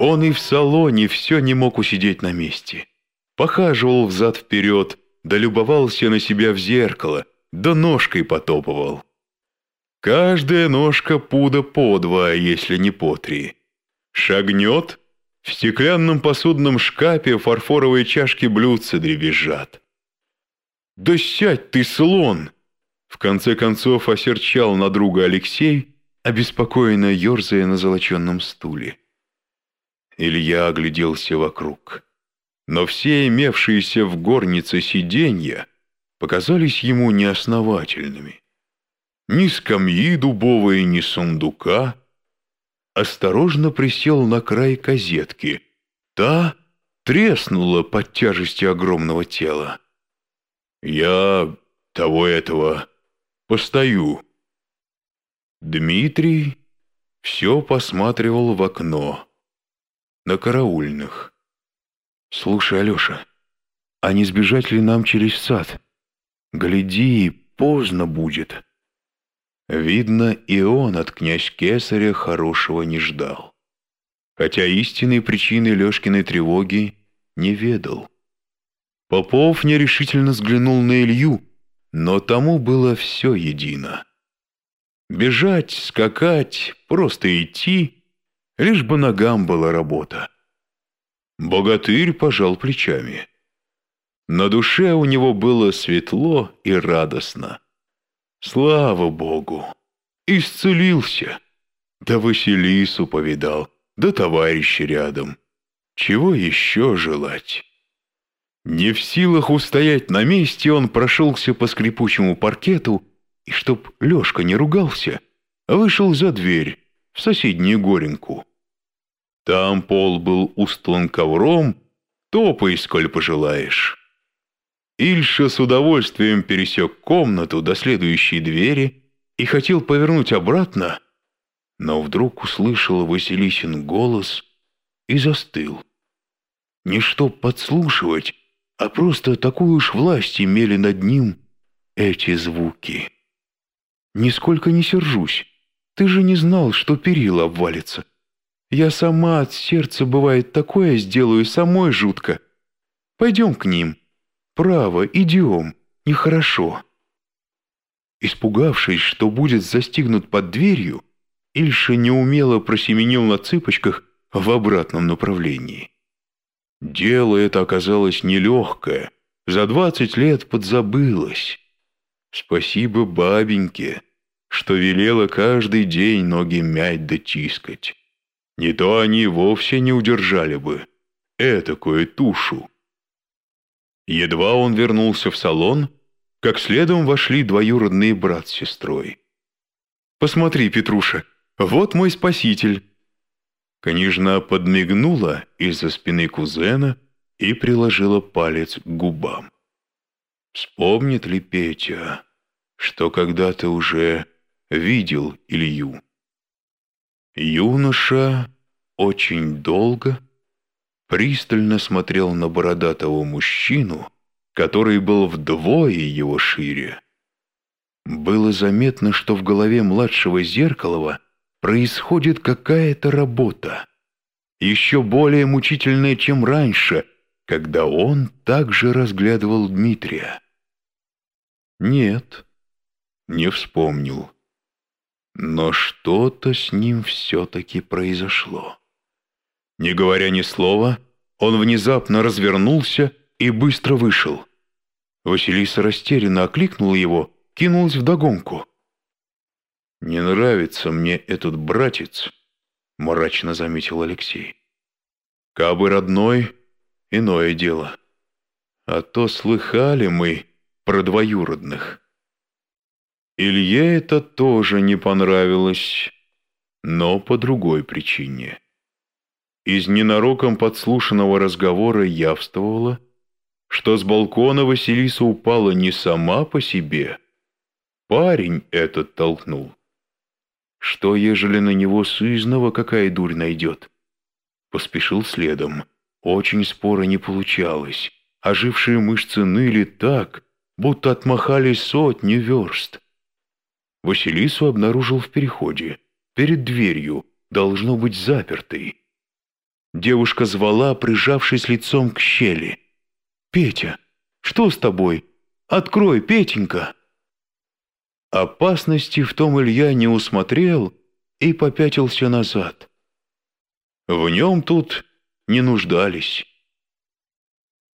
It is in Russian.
Он и в салоне все не мог усидеть на месте. Похаживал взад-вперед, да любовался на себя в зеркало, да ножкой потопывал. Каждая ножка пуда по два, если не по три. Шагнет, в стеклянном посудном шкафе фарфоровые чашки блюдца дребезжат. «Да сядь ты, слон!» В конце концов осерчал на друга Алексей, обеспокоенно ерзая на золоченном стуле. Илья огляделся вокруг. Но все имевшиеся в горнице сиденья показались ему неосновательными. Ни скамьи дубовой, ни сундука. Осторожно присел на край козетки. Та треснула под тяжестью огромного тела. «Я того этого постою». Дмитрий все посматривал в окно на караульных. «Слушай, Алеша, а не сбежать ли нам через сад? Гляди, поздно будет». Видно, и он от князь Кесаря хорошего не ждал. Хотя истинной причины Лешкиной тревоги не ведал. Попов нерешительно взглянул на Илью, но тому было все едино. Бежать, скакать, просто идти Лишь бы ногам была работа. Богатырь пожал плечами. На душе у него было светло и радостно. Слава Богу! Исцелился! Да Василису повидал, да товарища рядом. Чего еще желать? Не в силах устоять на месте, он прошелся по скрипучему паркету и, чтоб Лешка не ругался, вышел за дверь в соседнюю горенку. Там пол был устлан ковром, топай, сколь пожелаешь. Ильша с удовольствием пересек комнату до следующей двери и хотел повернуть обратно, но вдруг услышал Василисин голос и застыл. Не чтоб подслушивать, а просто такую уж власть имели над ним эти звуки. «Нисколько не сержусь. Ты же не знал, что перила обвалится. Я сама от сердца, бывает, такое сделаю, самой жутко. Пойдем к ним. Право, идем. Нехорошо». Испугавшись, что будет застигнут под дверью, Ильша неумело просеменил на цыпочках в обратном направлении. Дело это оказалось нелегкое, за двадцать лет подзабылось. Спасибо бабеньке, что велела каждый день ноги мять да тискать. Не то они вовсе не удержали бы этакую тушу. Едва он вернулся в салон, как следом вошли двоюродные брат с сестрой. «Посмотри, Петруша, вот мой спаситель!» Княжна подмигнула из-за спины кузена и приложила палец к губам. Вспомнит ли Петя, что когда-то уже видел Илью? Юноша очень долго пристально смотрел на бородатого мужчину, который был вдвое его шире. Было заметно, что в голове младшего Зеркалова происходит какая-то работа, еще более мучительная, чем раньше, когда он также разглядывал Дмитрия. Нет, не вспомнил. Но что-то с ним все-таки произошло. Не говоря ни слова, он внезапно развернулся и быстро вышел. Василиса растерянно окликнула его, кинулась вдогонку. «Не нравится мне этот братец», — мрачно заметил Алексей. «Кабы родной, иное дело. А то слыхали мы про двоюродных». Илье это тоже не понравилось, но по другой причине. Из ненароком подслушанного разговора явствовало, что с балкона Василиса упала не сама по себе. Парень этот толкнул. Что, ежели на него сызнова какая дурь найдет? Поспешил следом. Очень спора не получалось. Ожившие мышцы ныли так, будто отмахались сотни верст. Василису обнаружил в переходе, перед дверью, должно быть запертой. Девушка звала, прижавшись лицом к щели. «Петя, что с тобой? Открой, Петенька!» Опасности в том Илья не усмотрел и попятился назад. В нем тут не нуждались.